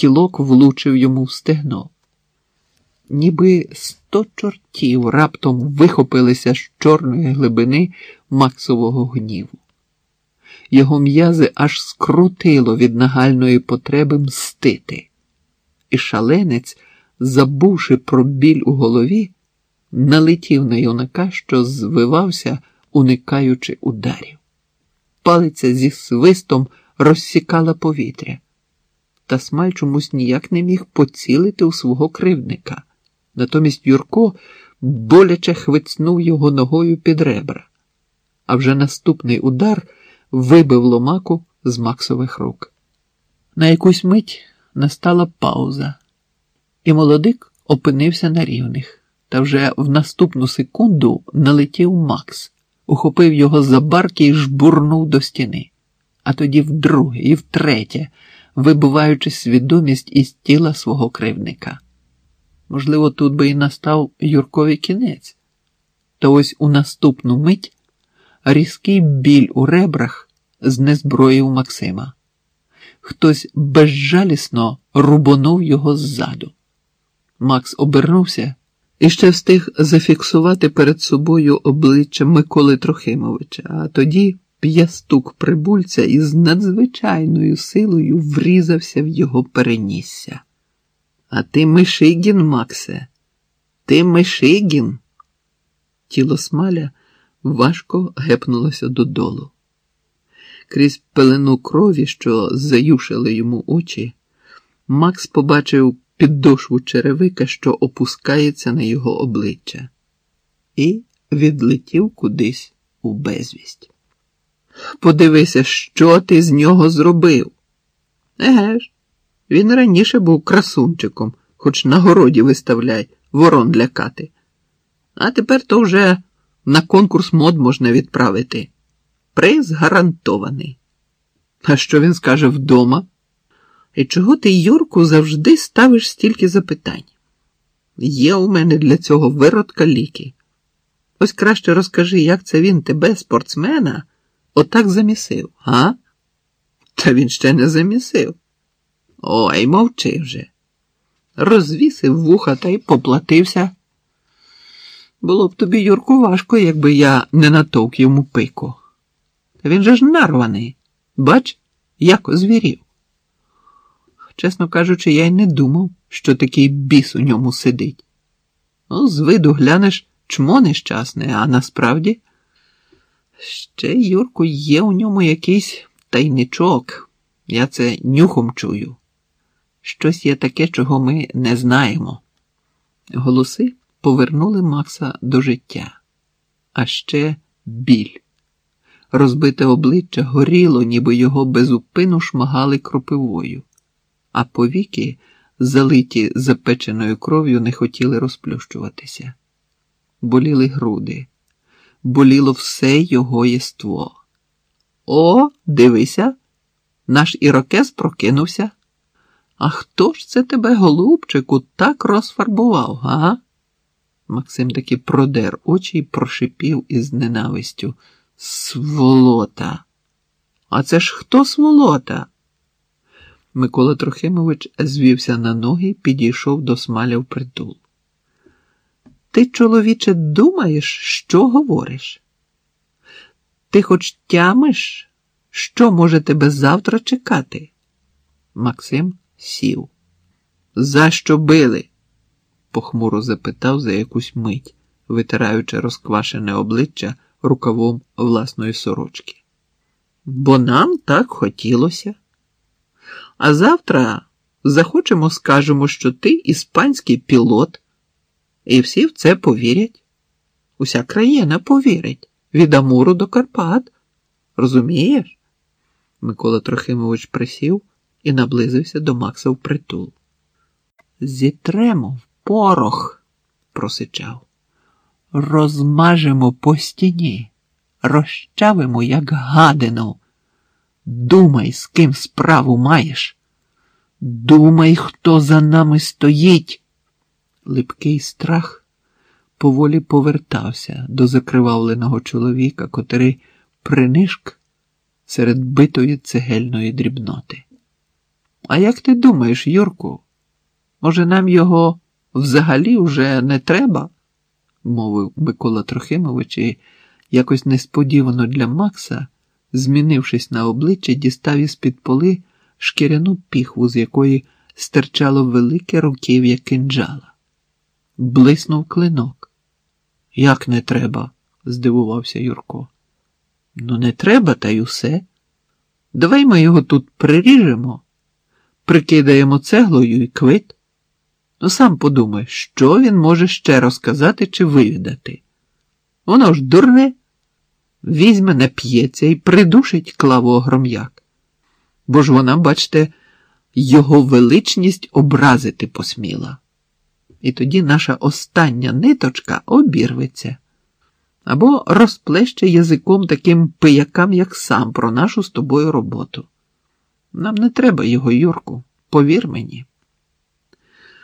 кілок влучив йому в стегно. Ніби сто чортів раптом вихопилися з чорної глибини Максового гніву. Його м'язи аж скрутило від нагальної потреби мстити, і шаленець, забувши про біль у голові, налетів на юнака, що звивався, уникаючи ударів. Палиця зі свистом розсікала повітря, та смаль чомусь ніяк не міг поцілити у свого кривдника. Натомість Юрко боляче хвицнув його ногою під ребра, а вже наступний удар вибив ломаку з Максових рук. На якусь мить настала пауза, і молодик опинився на рівних, та вже в наступну секунду налетів Макс, ухопив його за барки і жбурнув до стіни, а тоді вдруге і втретє, вибиваючи свідомість із тіла свого кривника. Можливо, тут би і настав Юркові кінець. Та ось у наступну мить різкий біль у ребрах знезброїв Максима. Хтось безжалісно рубонув його ззаду. Макс обернувся і ще встиг зафіксувати перед собою обличчя Миколи Трохимовича, а тоді п'ястук прибульця із надзвичайною силою врізався в його перенісся. А ти Мишигін, Максе, ти Мишигін. Тіло смаля важко гепнулося додолу. Крізь пелену крові, що заюшили йому очі, Макс побачив піддошву черевика, що опускається на його обличчя, і відлетів кудись у безвість. Подивися, що ти з нього зробив. Еге ж, він раніше був красунчиком, хоч на городі виставляй, ворон лякати. А тепер то вже на конкурс мод можна відправити. Приз гарантований. А що він скаже вдома? І чого ти, Юрку, завжди ставиш стільки запитань? Є у мене для цього виродка ліки. Ось краще розкажи, як це він тебе, спортсмена, отак замісив, а? Та він ще не замісив. Ой, мовчи вже. Розвісив вуха та й поплатився. Було б тобі, Юрку, важко, якби я не натовк йому пику. Та він же ж нарваний. Бач, як озвірів. Чесно кажучи, я й не думав, що такий біс у ньому сидить. Ну, з виду глянеш чмо нещасне, а насправді ще, Юрку, є у ньому якийсь тайничок. Я це нюхом чую. Щось є таке, чого ми не знаємо. Голоси повернули Макса до життя, а ще біль. Розбите обличчя горіло, ніби його безупину шмагали кропивою, а повіки, залиті запеченою кров'ю, не хотіли розплющуватися. Боліли груди, боліло все його єство. О, дивися, наш ірокез прокинувся. А хто ж це тебе, голубчику, так розфарбував, га? Максим таки продер очі й прошипів із ненавистю. Сволота. А це ж хто сволота? Микола Трохимович звівся на ноги і підійшов до смаля в притул. Ти, чоловіче, думаєш, що говориш? Ти хоч тямиш, що може тебе завтра чекати? Максим сів. За що били? похмуро запитав за якусь мить, витираючи розквашене обличчя рукавом власної сорочки. Бо нам так хотілося. А завтра захочемо, скажемо, що ти іспанський пілот, і всі в це повірять. Уся країна повірить від Амуру до Карпат. Розумієш? Микола Трохимович присів і наблизився до Макса впритул. Зітремо в порох, просичав. Розмажемо по стіні, розчавимо, як гадину. Думай, з ким справу маєш. Думай, хто за нами стоїть. Липкий страх поволі повертався до закривавленого чоловіка, котрий принишк серед битої цегельної дрібноти. А як ти думаєш, Юрку? Може, нам його взагалі вже не треба? мовив Микола Трохимович і якось несподівано для Макса, змінившись на обличчя, дістав із під поли шкіряну піхву, з якої стирчало велике руків'я кинджала. Блиснув клинок. Як не треба? здивувався Юрко. Ну, не треба, та й усе. Давай ми його тут приріжемо, прикидаємо цеглою і квит. Ну, сам подумай, що він може ще розказати чи вивідати. Воно ж дурне, візьме, нап'ється і придушить клаву огром'як. Бо ж вона, бачте, його величність образити посміла. І тоді наша остання ниточка обірветься або розплеще язиком таким пиякам, як сам, про нашу з тобою роботу. Нам не треба його, Юрку, повір мені.